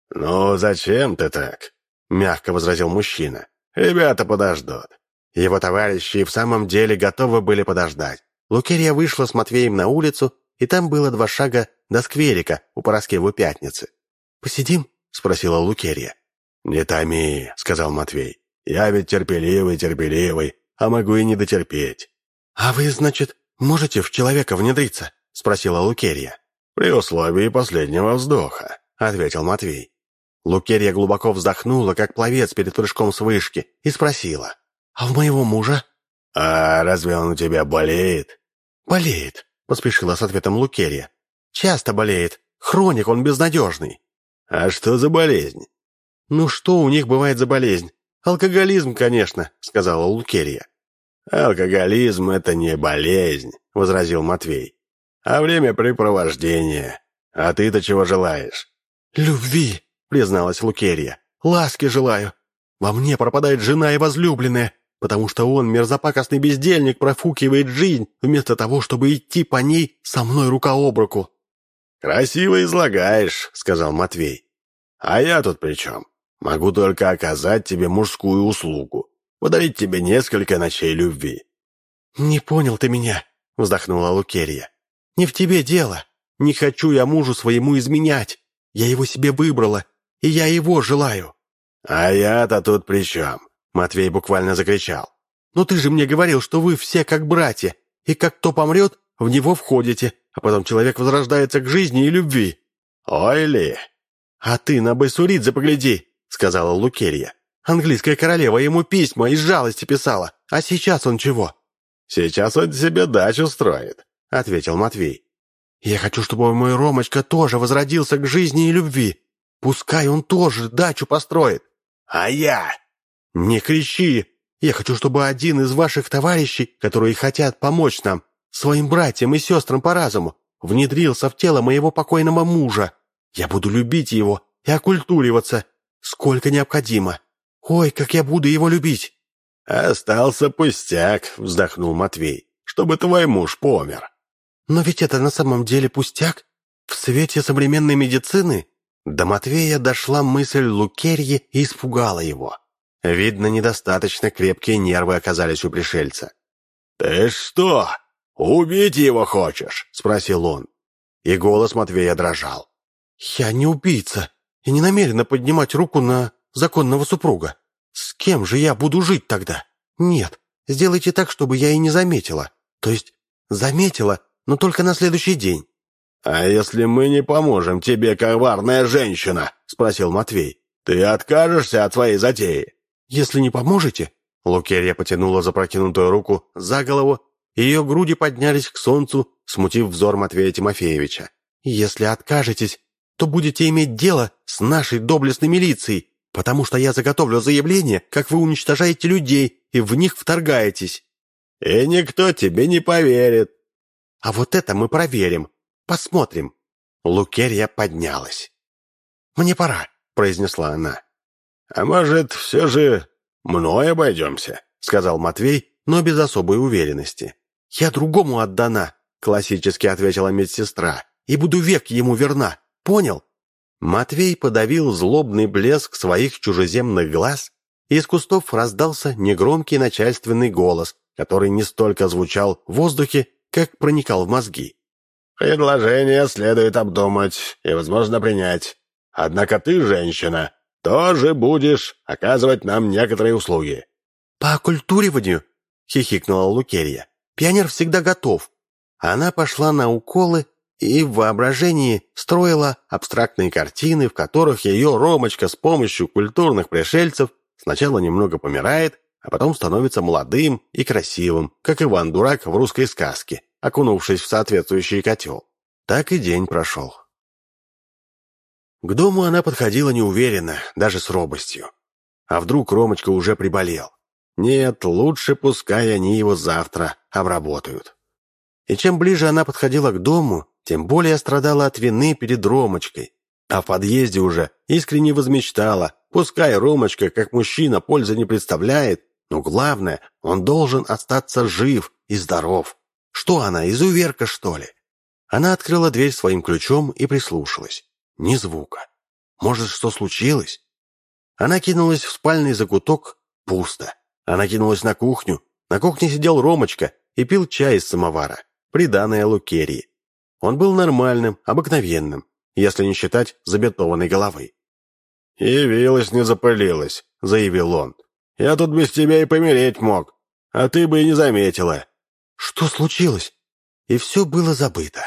«Ну, зачем ты так?» — мягко возразил мужчина. «Ребята подождут». Его товарищи в самом деле готовы были подождать. Лукерья вышла с Матвеем на улицу, и там было два шага до скверика у Пороскевой пятницы. «Посидим?» — спросила Лукерья. «Не томи», — сказал Матвей. «Я ведь терпеливый, терпеливый, а могу и не дотерпеть». «А вы, значит, можете в человека внедриться?» — спросила Лукерья. «При условии последнего вздоха», — ответил Матвей. Лукерья глубоко вздохнула, как пловец перед прыжком с вышки, и спросила. «А у моего мужа?» «А разве он у тебя болеет?» «Болеет», — поспешила с ответом Лукерия. «Часто болеет. Хроник он безнадежный». «А что за болезнь?» «Ну что у них бывает за болезнь? Алкоголизм, конечно», — сказала Лукерия. «Алкоголизм — это не болезнь», — возразил Матвей. «А времяпрепровождение. А ты-то чего желаешь?» «Любви», — призналась Лукерия. «Ласки желаю. Во мне пропадает жена и возлюбленная потому что он, мерзопакостный бездельник, профукивает жизнь, вместо того, чтобы идти по ней со мной рука об руку». «Красиво излагаешь», — сказал Матвей. «А я тут при чем? Могу только оказать тебе мужскую услугу, подарить тебе несколько ночей любви». «Не понял ты меня», — вздохнула Лукерия. «Не в тебе дело. Не хочу я мужу своему изменять. Я его себе выбрала, и я его желаю». «А я-то тут при чем?» Матвей буквально закричал. «Ну ты же мне говорил, что вы все как братья, и как кто помрет, в него входите, а потом человек возрождается к жизни и любви». «Ой ли!» «А ты на Байсуридзе погляди», — сказала Лукерья. «Английская королева ему письма из жалости писала, а сейчас он чего?» «Сейчас он себе дачу строит», — ответил Матвей. «Я хочу, чтобы мой Ромочка тоже возродился к жизни и любви. Пускай он тоже дачу построит». «А я?» «Не кричи! Я хочу, чтобы один из ваших товарищей, которые хотят помочь нам, своим братьям и сестрам по разуму, внедрился в тело моего покойного мужа. Я буду любить его и окультуриваться, сколько необходимо. Ой, как я буду его любить!» «Остался пустяк», — вздохнул Матвей, — «чтобы твой муж помер». «Но ведь это на самом деле пустяк? В свете современной медицины?» До Матвея дошла мысль Лукерьи и испугала его. Видно, недостаточно крепкие нервы оказались у пришельца. «Ты что, убить его хочешь?» — спросил он. И голос Матвея дрожал. «Я не убийца и не намерена поднимать руку на законного супруга. С кем же я буду жить тогда? Нет, сделайте так, чтобы я и не заметила. То есть заметила, но только на следующий день». «А если мы не поможем тебе, коварная женщина?» — спросил Матвей. «Ты откажешься от своей затеи?» «Если не поможете...» Лукерья потянула запрокинутую руку за голову, и ее груди поднялись к солнцу, смутив взор Матвея Тимофеевича. «Если откажетесь, то будете иметь дело с нашей доблестной милицией, потому что я заготовлю заявление, как вы уничтожаете людей и в них вторгаетесь». «И никто тебе не поверит». «А вот это мы проверим. Посмотрим». Лукерья поднялась. «Мне пора», — произнесла она. «А может, все же мной обойдемся?» — сказал Матвей, но без особой уверенности. «Я другому отдана», — классически ответила медсестра, «и буду век ему верна. Понял?» Матвей подавил злобный блеск своих чужеземных глаз, и из кустов раздался негромкий начальственный голос, который не столько звучал в воздухе, как проникал в мозги. «Предложение следует обдумать и, возможно, принять. Однако ты, женщина, тоже будешь оказывать нам некоторые услуги». «По оккультуриванию?» — хихикнула Лукерья. «Пионер всегда готов». Она пошла на уколы и в воображении строила абстрактные картины, в которых ее Ромочка с помощью культурных пришельцев сначала немного помирает, а потом становится молодым и красивым, как Иван-дурак в русской сказке, окунувшись в соответствующий котел. Так и день прошел. К дому она подходила неуверенно, даже с робостью. А вдруг Ромочка уже приболел? Нет, лучше пускай они его завтра обработают. И чем ближе она подходила к дому, тем более страдала от вины перед Ромочкой. А в подъезде уже искренне возмечтала, пускай Ромочка, как мужчина, пользы не представляет, но главное, он должен остаться жив и здоров. Что она, изуверка, что ли? Она открыла дверь своим ключом и прислушалась. Ни звука. Может, что случилось? Она кинулась в спальный закуток. Пусто. Она кинулась на кухню. На кухне сидел Ромочка и пил чай из самовара, приданное Лукерии. Он был нормальным, обыкновенным, если не считать забетованной головы. «Явилась, не запылилась», — заявил он. «Я тут без тебя и помереть мог, а ты бы и не заметила». «Что случилось?» И все было забыто.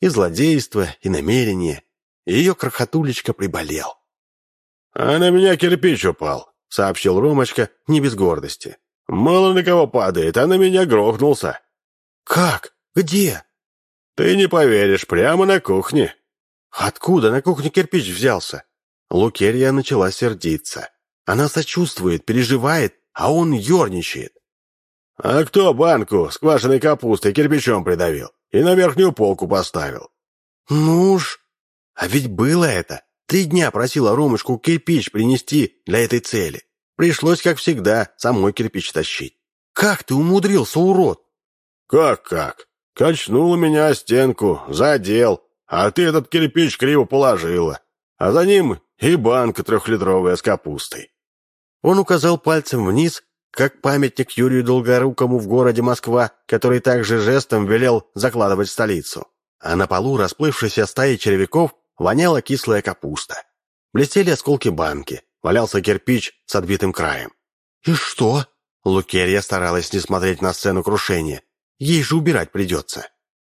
И злодейство, и намерение. И ее крохотулечка приболел. «А на меня кирпич упал», — сообщил Ромочка не без гордости. «Мало на кого падает, а на меня грохнулся». «Как? Где?» «Ты не поверишь, прямо на кухне». «Откуда на кухне кирпич взялся?» Лукерья начала сердиться. Она сочувствует, переживает, а он ерничает. «А кто банку с квашеной капустой кирпичом придавил и на верхнюю полку поставил?» «Ну уж, а ведь было это. Три дня просила Ромушку кирпич принести для этой цели. Пришлось, как всегда, самой кирпич тащить. Как ты умудрился, урод?» «Как-как? Качнула меня о стенку, задел, а ты этот кирпич криво положила. А за ним и банка трехлитровая с капустой. Он указал пальцем вниз, как памятник Юрию Долгорукому в городе Москва, который также жестом велел закладывать столицу. А на полу расплывшейся стаи червяков воняла кислая капуста. Блестели осколки банки, валялся кирпич с отбитым краем. «И что?» Лукерья старалась не смотреть на сцену крушения. Ей же убирать придется.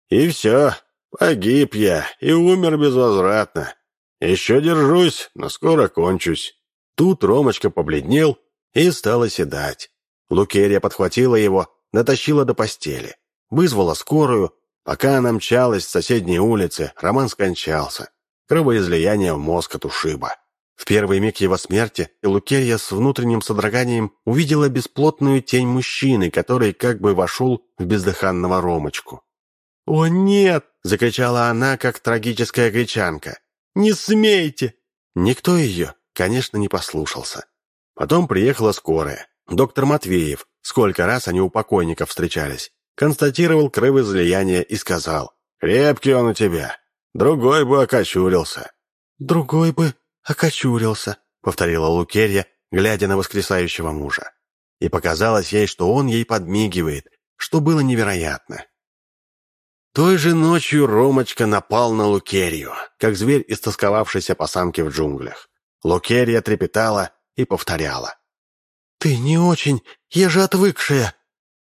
«И все. Погиб я и умер безвозвратно. Еще держусь, но скоро кончусь». Тут Ромочка побледнел и стал оседать. Лукерья подхватила его, дотащила до постели. Вызвала скорую. Пока она мчалась с соседней улицы, Роман скончался. Кровоизлияние в мозг от ушиба. В первый миг его смерти Лукерья с внутренним содроганием увидела бесплотную тень мужчины, который как бы вошел в бездыханного Ромочку. «О, нет!» — закричала она, как трагическая гречанка. «Не смейте!» Никто ее, конечно, не послушался. Потом приехала скорая. Доктор Матвеев, сколько раз они у покойников встречались, констатировал кровоизлияние и сказал, «Крепкий он у тебя. Другой бы окочурился». «Другой бы окочурился», — повторила Лукерья, глядя на воскресающего мужа. И показалось ей, что он ей подмигивает, что было невероятно. Той же ночью Ромочка напал на Лукерью, как зверь, истосковавшийся по самке в джунглях. Лукерья трепетала и повторяла. «Ты не очень, я же отвыкшая».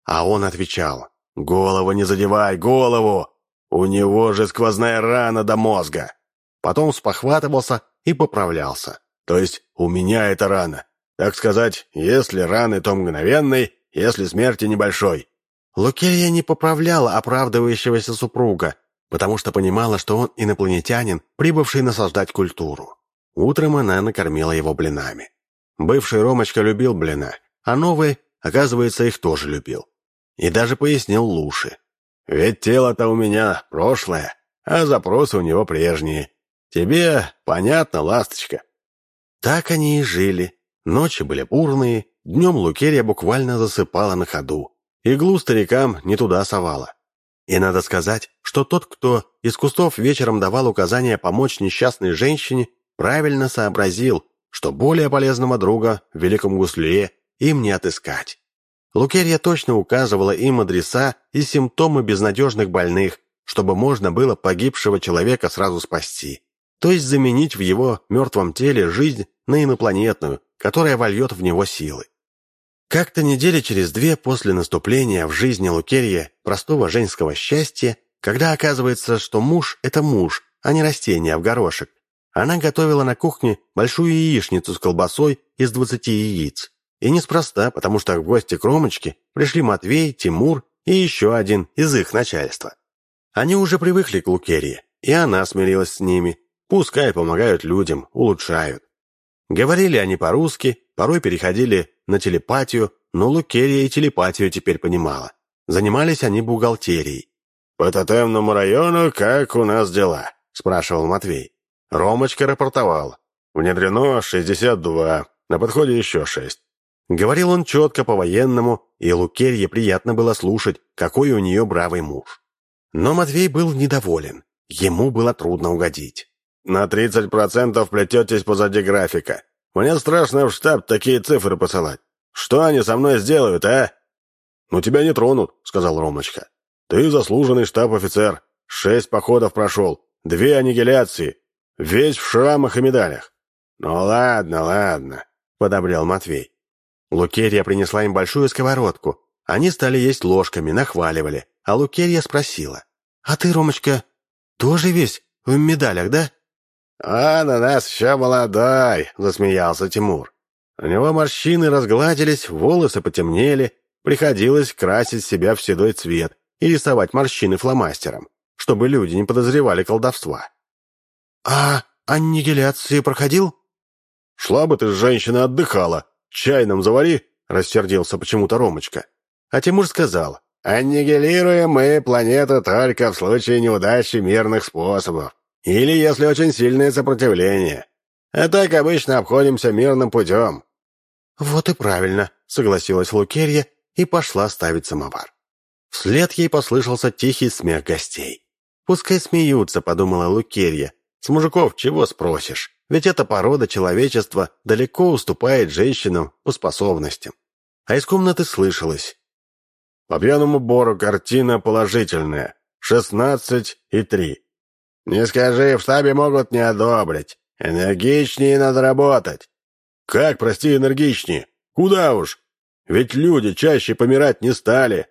А он отвечал. «Голову не задевай, голову! У него же сквозная рана до мозга!» Потом спохватывался и поправлялся. «То есть у меня это рана. Так сказать, если раны, то мгновенной, если смерти небольшой. Лукерья не поправляла оправдывающегося супруга, потому что понимала, что он инопланетянин, прибывший насаждать культуру. Утром она накормила его блинами. Бывший Ромочка любил блина, а новый, оказывается, их тоже любил. И даже пояснил Луши. «Ведь тело-то у меня прошлое, а запросы у него прежние. Тебе понятно, ласточка?» Так они и жили. Ночи были бурные, днем Лукерия буквально засыпала на ходу. Иглу старикам не туда совала. И надо сказать, что тот, кто из кустов вечером давал указания помочь несчастной женщине, правильно сообразил, что более полезного друга в Великом Гусле им не отыскать. Лукерья точно указывала им адреса и симптомы безнадежных больных, чтобы можно было погибшего человека сразу спасти, то есть заменить в его мертвом теле жизнь на инопланетную, которая вольет в него силы. Как-то недели через две после наступления в жизни Лукерья простого женского счастья, когда оказывается, что муж – это муж, а не растение в горошек, она готовила на кухне большую яичницу с колбасой из двадцати яиц. И неспроста, потому что в гости к Ромочке пришли Матвей, Тимур и еще один из их начальства. Они уже привыкли к Лукерье, и она смирилась с ними. Пускай помогают людям, улучшают. Говорили они по-русски, порой переходили на телепатию, но Лукерия и телепатию теперь понимала. Занимались они бухгалтерией. «По тотемному району как у нас дела?» – спрашивал Матвей. Ромочка рапортовал. «Внедрено 62, на подходе еще шесть». Говорил он четко по-военному, и Лукерье приятно было слушать, какой у нее бравый муж. Но Матвей был недоволен. Ему было трудно угодить. «На 30% плететесь позади графика. Мне страшно в штаб такие цифры посылать. Что они со мной сделают, а?» «Ну, тебя не тронут», — сказал Ромочка. «Ты заслуженный штаб-офицер. Шесть походов прошел, две аннигиляции, весь в шрамах и медалях». «Ну ладно, ладно», — подобрел Матвей. Лукерья принесла им большую сковородку. Они стали есть ложками, нахваливали. А Лукерья спросила. «А ты, Ромочка, тоже весь в медалях, да?» «А на нас еще молодой», — засмеялся Тимур. У него морщины разгладились, волосы потемнели, приходилось красить себя в седой цвет и рисовать морщины фломастером, чтобы люди не подозревали колдовства. «А аннигиляции проходил?» «Шла бы ты, женщина, отдыхала. Чай нам завари», — рассердился почему-то Ромочка. А Тимур сказал, «Аннигилируем мы планету только в случае неудачи мирных способов. Или если очень сильное сопротивление. А так обычно обходимся мирным путем». «Вот и правильно», — согласилась Лукерья и пошла ставить самовар. Вслед ей послышался тихий смех гостей. «Пускай смеются», — подумала Лукерья. «С мужиков чего спросишь? Ведь эта порода человечества далеко уступает женщинам по способностям». А из комнаты слышалось. «По пьяному бору картина положительная. Шестнадцать и три. «Не скажи, в штабе могут не одобрить. Энергичнее надо работать». «Как, прости, энергичнее? Куда уж? Ведь люди чаще помирать не стали».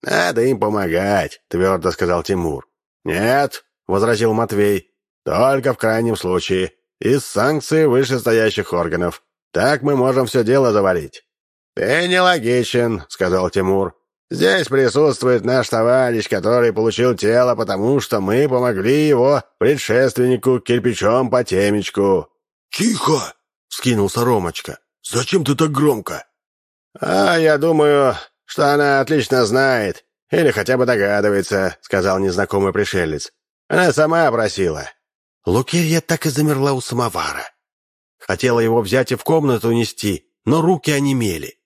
«Надо им помогать», — твердо сказал Тимур. «Нет», — возразил Матвей, — «только в крайнем случае, из санкций вышестоящих органов. Так мы можем все дело завалить». «Ты нелогичен», — сказал Тимур. «Здесь присутствует наш товарищ, который получил тело, потому что мы помогли его предшественнику кирпичом по темечку». «Тихо!» — скинулся Ромочка. «Зачем ты так громко?» «А я думаю, что она отлично знает, или хотя бы догадывается», — сказал незнакомый пришелец. «Она сама просила». Лукерья так и замерла у самовара. Хотела его взять и в комнату нести, но руки онемели.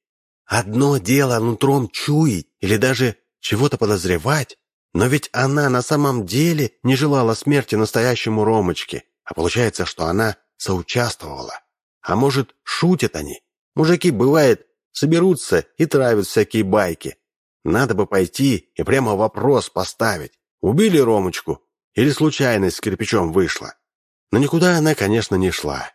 Одно дело нутром чуять или даже чего-то подозревать, но ведь она на самом деле не желала смерти настоящему Ромочке, а получается, что она соучаствовала. А может, шутят они? Мужики, бывает, соберутся и травят всякие байки. Надо бы пойти и прямо вопрос поставить. Убили Ромочку или случайность с кирпичом вышла? Но никуда она, конечно, не шла.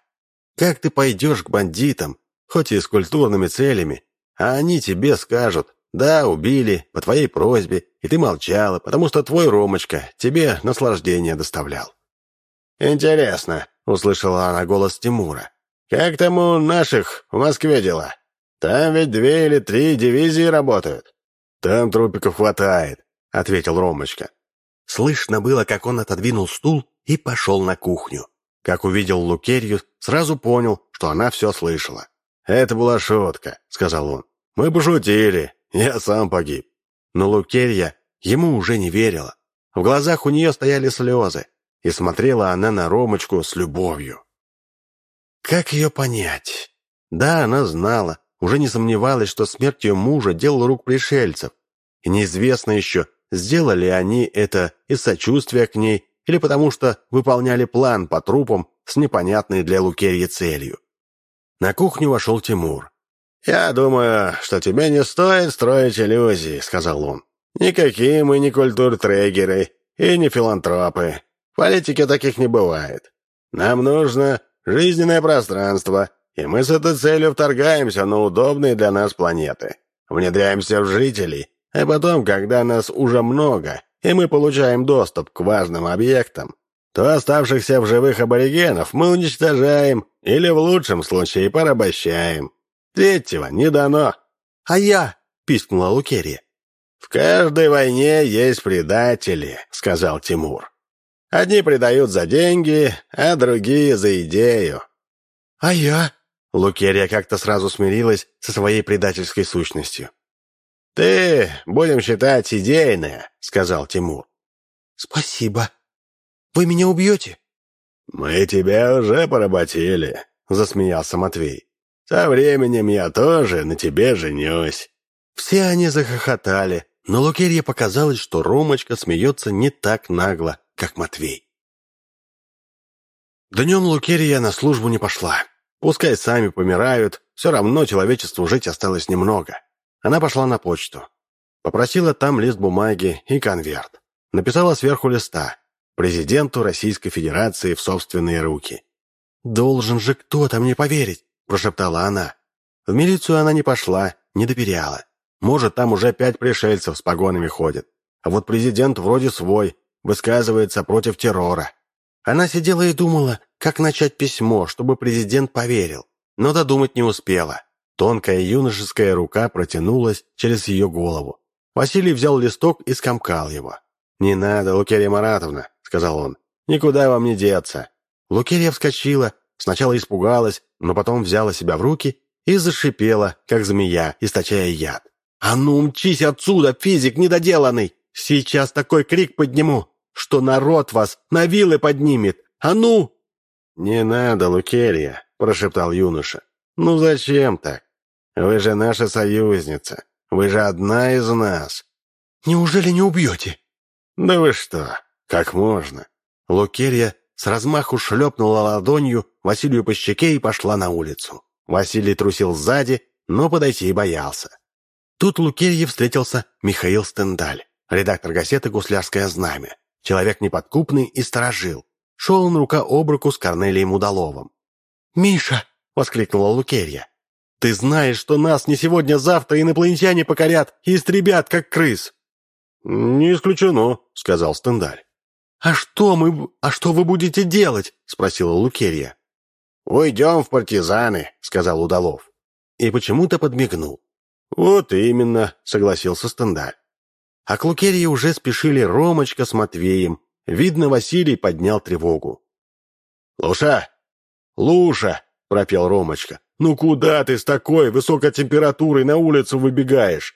Как ты пойдешь к бандитам, хоть и с культурными целями, а они тебе скажут, да, убили, по твоей просьбе, и ты молчала, потому что твой Ромочка тебе наслаждение доставлял. «Интересно», — услышала она голос Тимура. «Как там у наших в Москве дела? Там ведь две или три дивизии работают». «Там трупиков хватает», — ответил Ромочка. Слышно было, как он отодвинул стул и пошел на кухню. Как увидел Лукерью, сразу понял, что она все слышала. «Это была шутка», — сказал он. «Мы пошутили. Я сам погиб». Но Лукерья ему уже не верила. В глазах у нее стояли слезы, и смотрела она на Ромочку с любовью. Как ее понять? Да, она знала, уже не сомневалась, что смерть ее мужа – дело рук пришельцев. И неизвестно еще, сделали они это из сочувствия к ней или потому что выполняли план по трупам с непонятной для Лукерьи целью. На кухню вошел Тимур. «Я думаю, что тебе не стоит строить иллюзии», — сказал он. «Никакие мы не культуртрегеры и не филантропы. В политике таких не бывает. Нам нужно жизненное пространство, и мы с этой целью вторгаемся на удобные для нас планеты. Внедряемся в жителей, а потом, когда нас уже много, и мы получаем доступ к важным объектам, то оставшихся в живых аборигенов мы уничтожаем или в лучшем случае порабощаем. Третьего не дано. — А я? — пискнула Лукерия. — В каждой войне есть предатели, — сказал Тимур. Одни предают за деньги, а другие за идею. — А я? Лукерия как-то сразу смирилась со своей предательской сущностью. «Ты, будем считать, идейная», — сказал Тимур. «Спасибо», вы меня убьете?» «Мы тебя уже поработили», — засмеялся Матвей. «Со временем я тоже на тебе женюсь». Все они захохотали, но Лукерье показалось, что Ромочка смеется не так нагло, как Матвей. Днем Лукерья на службу не пошла. Пускай сами помирают, все равно человечеству жить осталось немного. Она пошла на почту. Попросила там лист бумаги и конверт. Написала сверху листа президенту Российской Федерации в собственные руки. «Должен же кто-то мне поверить», – прошептала она. В милицию она не пошла, не доверяла. Может, там уже пять пришельцев с погонами ходят. А вот президент вроде свой, высказывается против террора. Она сидела и думала, как начать письмо, чтобы президент поверил. Но додумать не успела. Тонкая юношеская рука протянулась через ее голову. Василий взял листок и скомкал его. «Не надо, Лукерья Маратовна», — сказал он. «Никуда вам не деться». Лукерья вскочила, сначала испугалась, но потом взяла себя в руки и зашипела, как змея, источая яд. «А ну, мчись отсюда, физик недоделанный! Сейчас такой крик подниму, что народ вас на вилы поднимет! А ну!» «Не надо, Лукерья», — прошептал юноша. «Ну зачем так? Вы же наша союзница. Вы же одна из нас». «Неужели не убьете?» «Да вы что? Как можно?» Лукерья с размаху шлепнула ладонью Василию по щеке и пошла на улицу. Василий трусил сзади, но подойти боялся. Тут Лукерье встретился Михаил Стендаль, редактор газеты «Гуслярское знамя». Человек неподкупный и сторожил. Шел он рука об руку с Корнелием Удаловым. «Миша!» — воскликнула Лукерья. «Ты знаешь, что нас не сегодня-завтра инопланетяне покорят и истребят, как крыс!» «Не исключено», — сказал Стендаль. «А что мы... А что вы будете делать?» — спросила Лукерья. «Уйдем в партизаны», — сказал Удалов. И почему-то подмигнул. «Вот именно», — согласился Стендаль. А к Лукерье уже спешили Ромочка с Матвеем. Видно, Василий поднял тревогу. «Луша! Луша!» — пропел Ромочка. «Ну куда ты с такой высокой температурой на улицу выбегаешь?»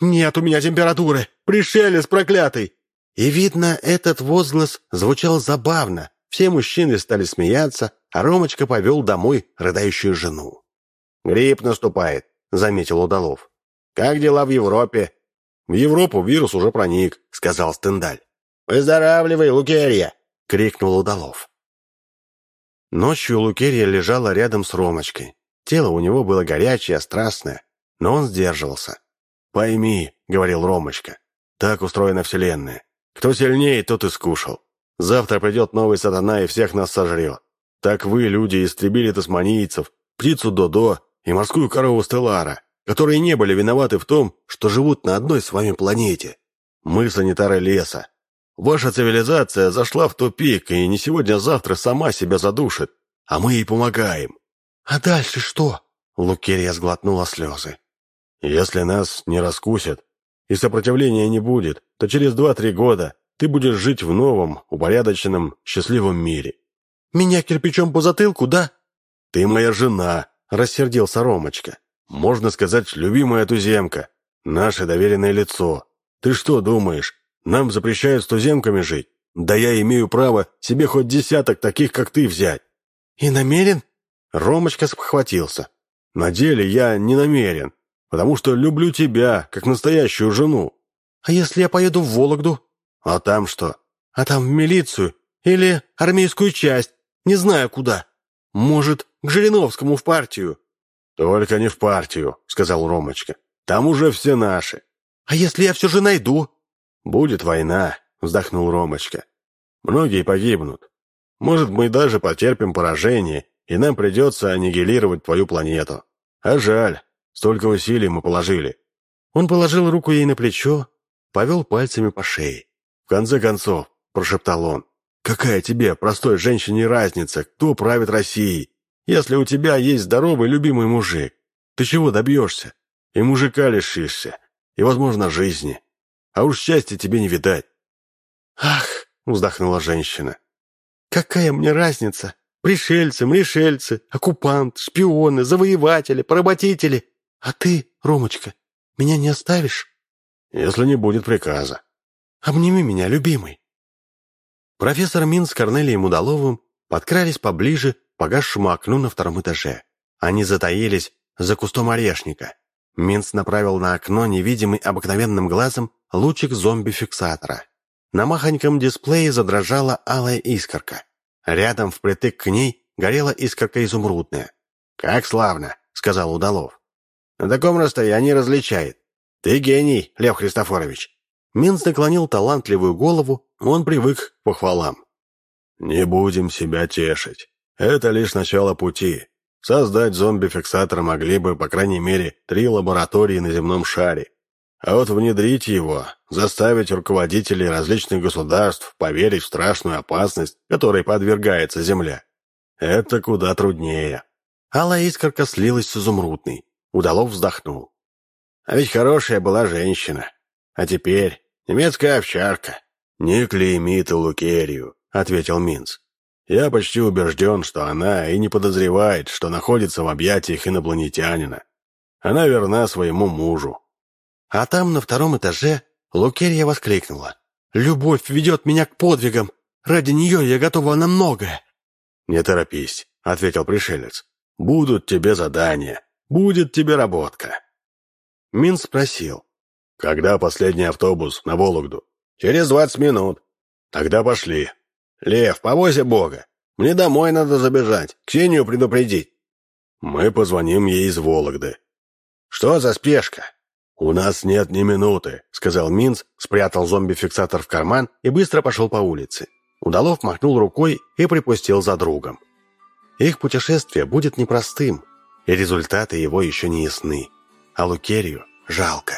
«Нет у меня температуры! Пришелец проклятый!» И, видно, этот возглас звучал забавно. Все мужчины стали смеяться, а Ромочка повел домой рыдающую жену. «Грипп наступает», — заметил Удалов. «Как дела в Европе?» «В Европу вирус уже проник», — сказал Стендаль. «Выздоравливай, Лукерья!» — крикнул Удалов. Ночью Лукерья лежала рядом с Ромочкой. Тело у него было горячее, страстное, но он сдерживался. «Пойми», — говорил Ромочка, — «так устроена Вселенная. Кто сильнее, тот и скушал. Завтра придет новый сатана и всех нас сожрет. Так вы, люди, истребили тасманийцев, птицу Додо и морскую корову Стеллара, которые не были виноваты в том, что живут на одной с вами планете. Мы санитары леса, Ваша цивилизация зашла в тупик и не сегодня-завтра сама себя задушит, а мы ей помогаем». «А дальше что?» Лукерья сглотнула слезы. «Если нас не раскусят и сопротивления не будет, то через два-три года ты будешь жить в новом, упорядоченном, счастливом мире». «Меня кирпичом по затылку, да?» «Ты моя жена», — рассердился Ромочка. «Можно сказать, любимая туземка, наше доверенное лицо. Ты что думаешь, нам запрещают с туземками жить. Да я имею право себе хоть десяток таких, как ты, взять». «И намерен?» Ромочка спохватился. «На деле я не намерен, потому что люблю тебя, как настоящую жену». «А если я поеду в Вологду?» «А там что?» «А там в милицию или армейскую часть, не знаю куда. Может, к Жириновскому в партию?» «Только не в партию», — сказал Ромочка. «Там уже все наши». «А если я все же найду?» «Будет война», — вздохнул Ромочка. «Многие погибнут. Может, мы даже потерпим поражение, и нам придется аннигилировать твою планету. А жаль, столько усилий мы положили». Он положил руку ей на плечо, повел пальцами по шее. «В конце концов», — прошептал он, — «какая тебе, простой женщине, разница, кто правит Россией, если у тебя есть здоровый любимый мужик? Ты чего добьешься? И мужика лишишься, и, возможно, жизни». А уж счастья тебе не видать. «Ах!» — вздохнула женщина. «Какая мне разница? Пришельцы, мришельцы, оккупант, шпионы, завоеватели, поработители. А ты, Ромочка, меня не оставишь?» «Если не будет приказа». «Обними меня, любимый». Профессор Мин с Корнелием Удаловым подкрались поближе к погасшему окну на втором этаже. Они затаились за кустом орешника. Минц направил на окно невидимый обыкновенным глазом лучик зомби-фиксатора. На махоньком дисплее задрожала алая искорка. Рядом, впритык к ней, горела искорка изумрудная. «Как славно!» — сказал Удалов. «На таком расстоянии различает. Ты гений, Лев Христофорович!» Минц наклонил талантливую голову, он привык к похвалам. «Не будем себя тешить. Это лишь начало пути. Создать зомби-фиксатор могли бы, по крайней мере, три лаборатории на земном шаре. А вот внедрить его, заставить руководителей различных государств поверить в страшную опасность, которой подвергается Земля, это куда труднее. Алая искорка слилась с изумрудной. Удалов вздохнул. А ведь хорошая была женщина. А теперь немецкая овчарка. «Не клейми Лукерию», — ответил Минц. «Я почти убежден, что она и не подозревает, что находится в объятиях инопланетянина. Она верна своему мужу, а там, на втором этаже, Лукерья воскликнула. «Любовь ведет меня к подвигам. Ради нее я готова на многое». «Не торопись», — ответил пришелец. «Будут тебе задания. Будет тебе работка». Мин спросил. «Когда последний автобус на Вологду?» «Через двадцать минут». «Тогда пошли». «Лев, повозя Бога. Мне домой надо забежать. Ксению предупредить». «Мы позвоним ей из Вологды». «Что за спешка?» «У нас нет ни минуты», — сказал Минц, спрятал зомби-фиксатор в карман и быстро пошел по улице. Удалов махнул рукой и припустил за другом. Их путешествие будет непростым, и результаты его еще не ясны. А Лукерию жалко.